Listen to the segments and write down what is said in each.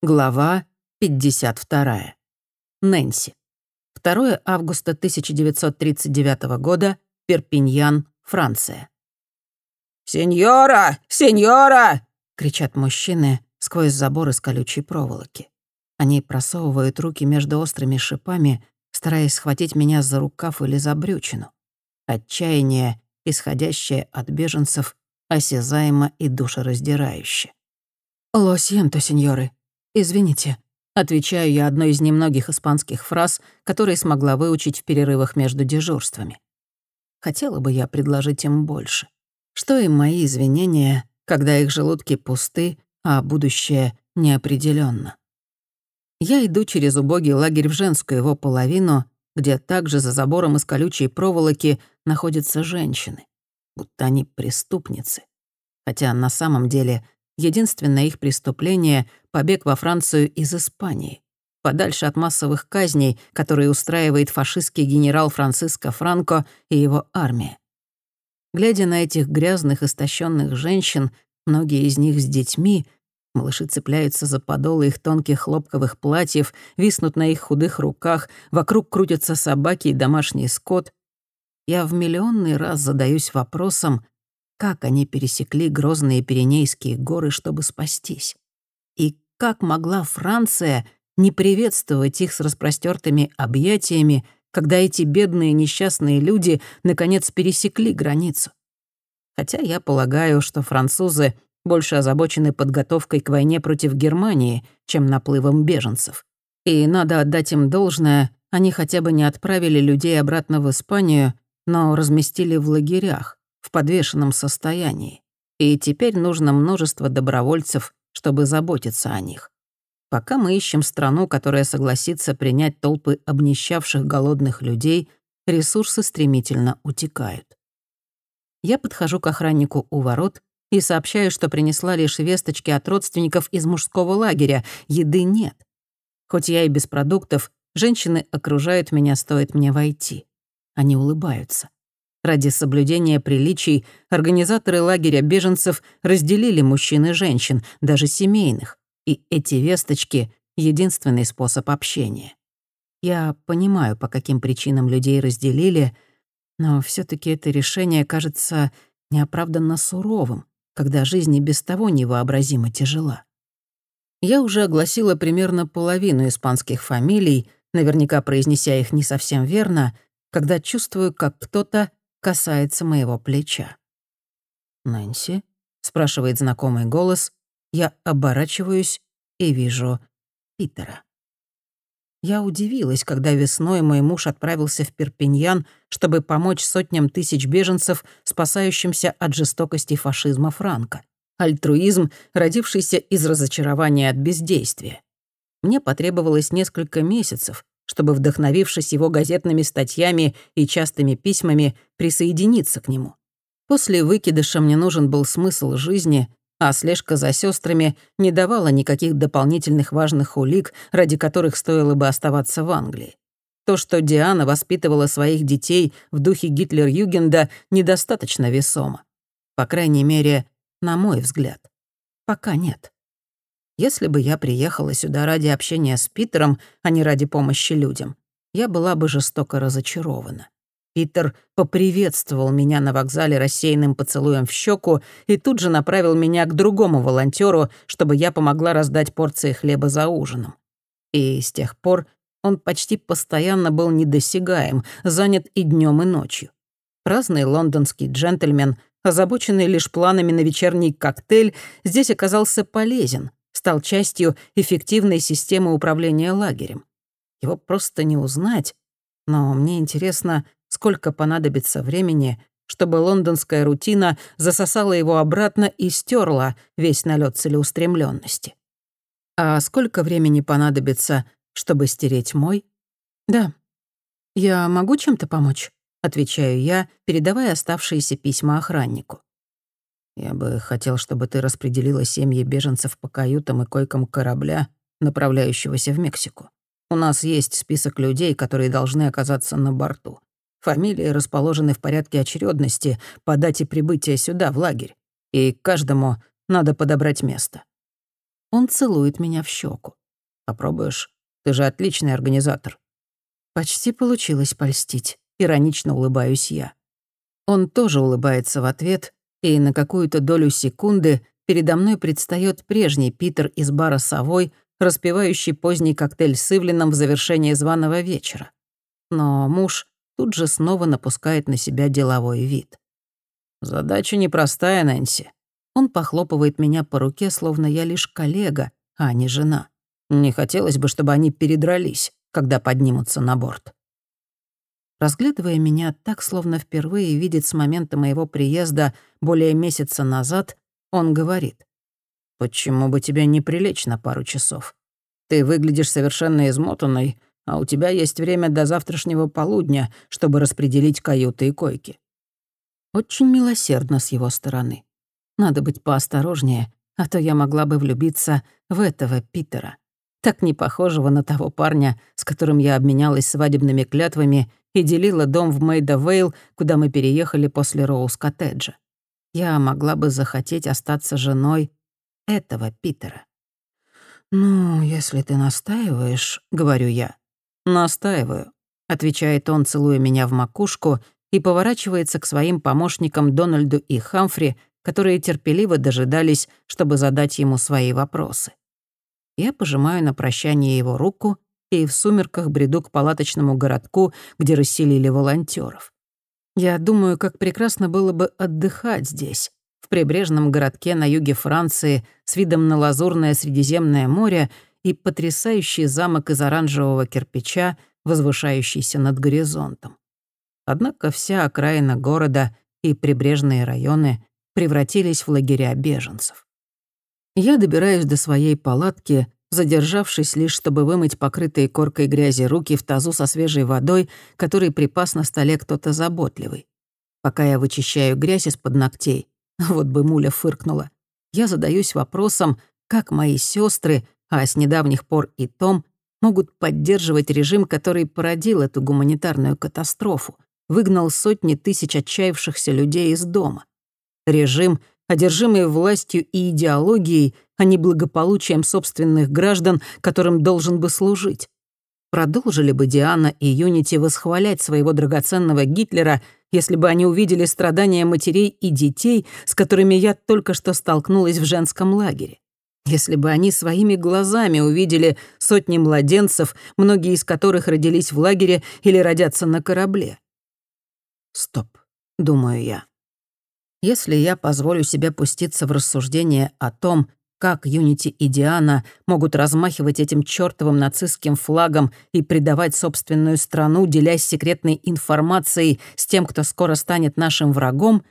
Глава 52. Нэнси. 2 августа 1939 года. Перпиньян, Франция. «Сеньора! Сеньора!» — кричат мужчины сквозь забор из колючей проволоки. Они просовывают руки между острыми шипами, стараясь схватить меня за рукав или за брючину. Отчаяние, исходящее от беженцев, осязаемо и душераздирающе. «Ло сеньоры», «Извините», — отвечаю я одной из немногих испанских фраз, которые смогла выучить в перерывах между дежурствами. Хотела бы я предложить им больше. Что им мои извинения, когда их желудки пусты, а будущее неопределенно. Я иду через убогий лагерь в женскую его половину, где также за забором из колючей проволоки находятся женщины, будто они преступницы. Хотя на самом деле Единственное их преступление — побег во Францию из Испании, подальше от массовых казней, которые устраивает фашистский генерал Франциско Франко и его армия. Глядя на этих грязных, истощенных женщин, многие из них с детьми, малыши цепляются за подолы их тонких хлопковых платьев, виснут на их худых руках, вокруг крутятся собаки и домашний скот, я в миллионный раз задаюсь вопросом, как они пересекли грозные Пиренейские горы, чтобы спастись. И как могла Франция не приветствовать их с распростертыми объятиями, когда эти бедные несчастные люди наконец пересекли границу. Хотя я полагаю, что французы больше озабочены подготовкой к войне против Германии, чем наплывом беженцев. И надо отдать им должное, они хотя бы не отправили людей обратно в Испанию, но разместили в лагерях в подвешенном состоянии, и теперь нужно множество добровольцев, чтобы заботиться о них. Пока мы ищем страну, которая согласится принять толпы обнищавших голодных людей, ресурсы стремительно утекают. Я подхожу к охраннику у ворот и сообщаю, что принесла лишь весточки от родственников из мужского лагеря, еды нет. Хоть я и без продуктов, женщины окружают меня, стоит мне войти. Они улыбаются. Ради соблюдения приличий организаторы лагеря беженцев разделили мужчин и женщин, даже семейных, и эти весточки — единственный способ общения. Я понимаю, по каким причинам людей разделили, но все таки это решение кажется неоправданно суровым, когда жизнь и без того невообразимо тяжела. Я уже огласила примерно половину испанских фамилий, наверняка произнеся их не совсем верно, когда чувствую, как кто-то касается моего плеча. «Нэнси?» — спрашивает знакомый голос. Я оборачиваюсь и вижу Питера. Я удивилась, когда весной мой муж отправился в Перпиньян, чтобы помочь сотням тысяч беженцев, спасающимся от жестокости фашизма Франка. Альтруизм, родившийся из разочарования от бездействия. Мне потребовалось несколько месяцев, чтобы, вдохновившись его газетными статьями и частыми письмами, присоединиться к нему. После выкидыша мне нужен был смысл жизни, а слежка за сестрами не давала никаких дополнительных важных улик, ради которых стоило бы оставаться в Англии. То, что Диана воспитывала своих детей в духе Гитлер-Югенда, недостаточно весомо. По крайней мере, на мой взгляд. Пока нет. Если бы я приехала сюда ради общения с Питером, а не ради помощи людям, я была бы жестоко разочарована. Питер поприветствовал меня на вокзале рассеянным поцелуем в щеку и тут же направил меня к другому волонтеру, чтобы я помогла раздать порции хлеба за ужином. И с тех пор он почти постоянно был недосягаем, занят и днем, и ночью. Праздный лондонский джентльмен, озабоченный лишь планами на вечерний коктейль, здесь оказался полезен, стал частью эффективной системы управления лагерем. Его просто не узнать, но мне интересно, сколько понадобится времени, чтобы лондонская рутина засосала его обратно и стерла весь налет целеустремленности. А сколько времени понадобится, чтобы стереть мой? Да. Я могу чем-то помочь? Отвечаю я, передавая оставшиеся письма охраннику. Я бы хотел, чтобы ты распределила семьи беженцев по каютам и койкам корабля, направляющегося в Мексику. У нас есть список людей, которые должны оказаться на борту. Фамилии расположены в порядке очередности по дате прибытия сюда, в лагерь. И каждому надо подобрать место. Он целует меня в щеку. «Попробуешь? Ты же отличный организатор». Почти получилось польстить. Иронично улыбаюсь я. Он тоже улыбается в ответ, и на какую-то долю секунды передо мной предстает прежний Питер из бара «Совой», распивающий поздний коктейль с Ивлином в завершении званого вечера. Но муж тут же снова напускает на себя деловой вид. «Задача непростая, Нэнси». Он похлопывает меня по руке, словно я лишь коллега, а не жена. Не хотелось бы, чтобы они передрались, когда поднимутся на борт. Разглядывая меня так, словно впервые видит с момента моего приезда более месяца назад, он говорит. «Почему бы тебе не прилечь на пару часов? Ты выглядишь совершенно измотанной, а у тебя есть время до завтрашнего полудня, чтобы распределить каюты и койки». Очень милосердно с его стороны. Надо быть поосторожнее, а то я могла бы влюбиться в этого Питера. Так не похожего на того парня, с которым я обменялась свадебными клятвами и делила дом в Мейда-Вейл, куда мы переехали после Роуз-коттеджа. Я могла бы захотеть остаться женой этого Питера. «Ну, если ты настаиваешь», — говорю я. «Настаиваю», — отвечает он, целуя меня в макушку, и поворачивается к своим помощникам Дональду и Хамфри, которые терпеливо дожидались, чтобы задать ему свои вопросы. Я пожимаю на прощание его руку и в сумерках бреду к палаточному городку, где расселили волонтеров. Я думаю, как прекрасно было бы отдыхать здесь, в прибрежном городке на юге Франции с видом на лазурное Средиземное море и потрясающий замок из оранжевого кирпича, возвышающийся над горизонтом. Однако вся окраина города и прибрежные районы превратились в лагеря беженцев. Я добираюсь до своей палатки, задержавшись лишь, чтобы вымыть покрытые коркой грязи руки в тазу со свежей водой, который припас на столе кто-то заботливый. Пока я вычищаю грязь из-под ногтей, вот бы муля фыркнула, я задаюсь вопросом, как мои сестры, а с недавних пор и Том, могут поддерживать режим, который породил эту гуманитарную катастрофу, выгнал сотни тысяч отчаявшихся людей из дома. Режим, одержимый властью и идеологией, а не благополучием собственных граждан, которым должен бы служить. Продолжили бы Диана и Юнити восхвалять своего драгоценного Гитлера, если бы они увидели страдания матерей и детей, с которыми я только что столкнулась в женском лагере. Если бы они своими глазами увидели сотни младенцев, многие из которых родились в лагере или родятся на корабле. Стоп, думаю я. Если я позволю себе пуститься в рассуждение о том, как Юнити и Диана могут размахивать этим чёртовым нацистским флагом и предавать собственную страну, делясь секретной информацией с тем, кто скоро станет нашим врагом,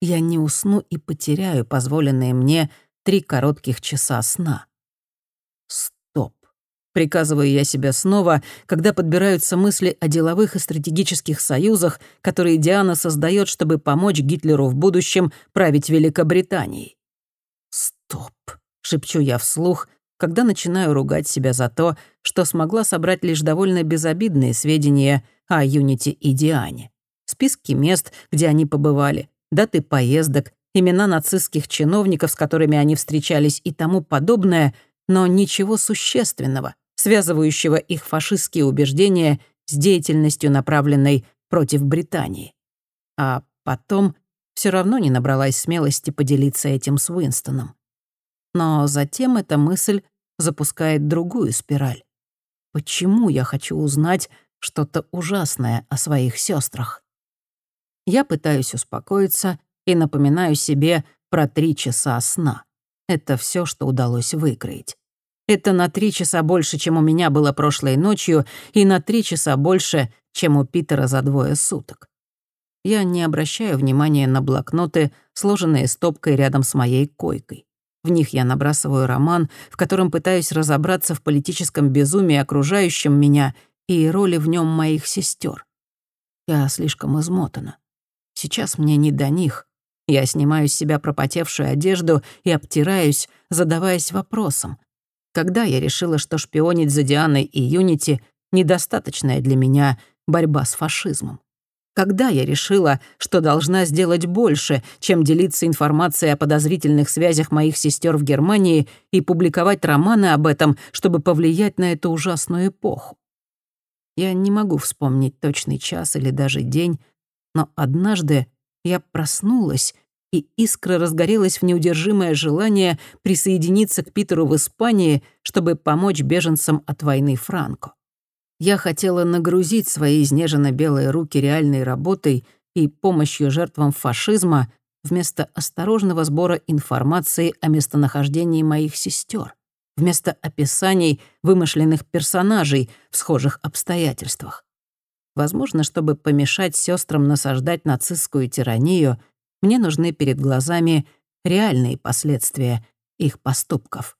я не усну и потеряю позволенные мне три коротких часа сна. Приказываю я себе снова, когда подбираются мысли о деловых и стратегических союзах, которые Диана создает, чтобы помочь Гитлеру в будущем править Великобританией. Стоп. Шепчу я вслух, когда начинаю ругать себя за то, что смогла собрать лишь довольно безобидные сведения о Юнити и Диане. Списки мест, где они побывали, даты поездок, имена нацистских чиновников, с которыми они встречались и тому подобное, но ничего существенного, связывающего их фашистские убеждения с деятельностью, направленной против Британии. А потом все равно не набралась смелости поделиться этим с Уинстоном. Но затем эта мысль запускает другую спираль. Почему я хочу узнать что-то ужасное о своих сестрах? Я пытаюсь успокоиться и напоминаю себе про три часа сна. Это все, что удалось выкроить. Это на три часа больше, чем у меня было прошлой ночью, и на три часа больше, чем у Питера за двое суток. Я не обращаю внимания на блокноты, сложенные стопкой рядом с моей койкой. В них я набрасываю роман, в котором пытаюсь разобраться в политическом безумии, окружающем меня, и роли в нем моих сестер. Я слишком измотана. Сейчас мне не до них. Я снимаю с себя пропотевшую одежду и обтираюсь, задаваясь вопросом. Когда я решила, что шпионить за Дианой и Юнити — недостаточная для меня борьба с фашизмом? Когда я решила, что должна сделать больше, чем делиться информацией о подозрительных связях моих сестер в Германии и публиковать романы об этом, чтобы повлиять на эту ужасную эпоху? Я не могу вспомнить точный час или даже день, но однажды я проснулась, и искра разгорелась в неудержимое желание присоединиться к Питеру в Испании, чтобы помочь беженцам от войны Франко. Я хотела нагрузить свои изнеженно-белые руки реальной работой и помощью жертвам фашизма вместо осторожного сбора информации о местонахождении моих сестер, вместо описаний вымышленных персонажей в схожих обстоятельствах. Возможно, чтобы помешать сестрам насаждать нацистскую тиранию, мне нужны перед глазами реальные последствия их поступков.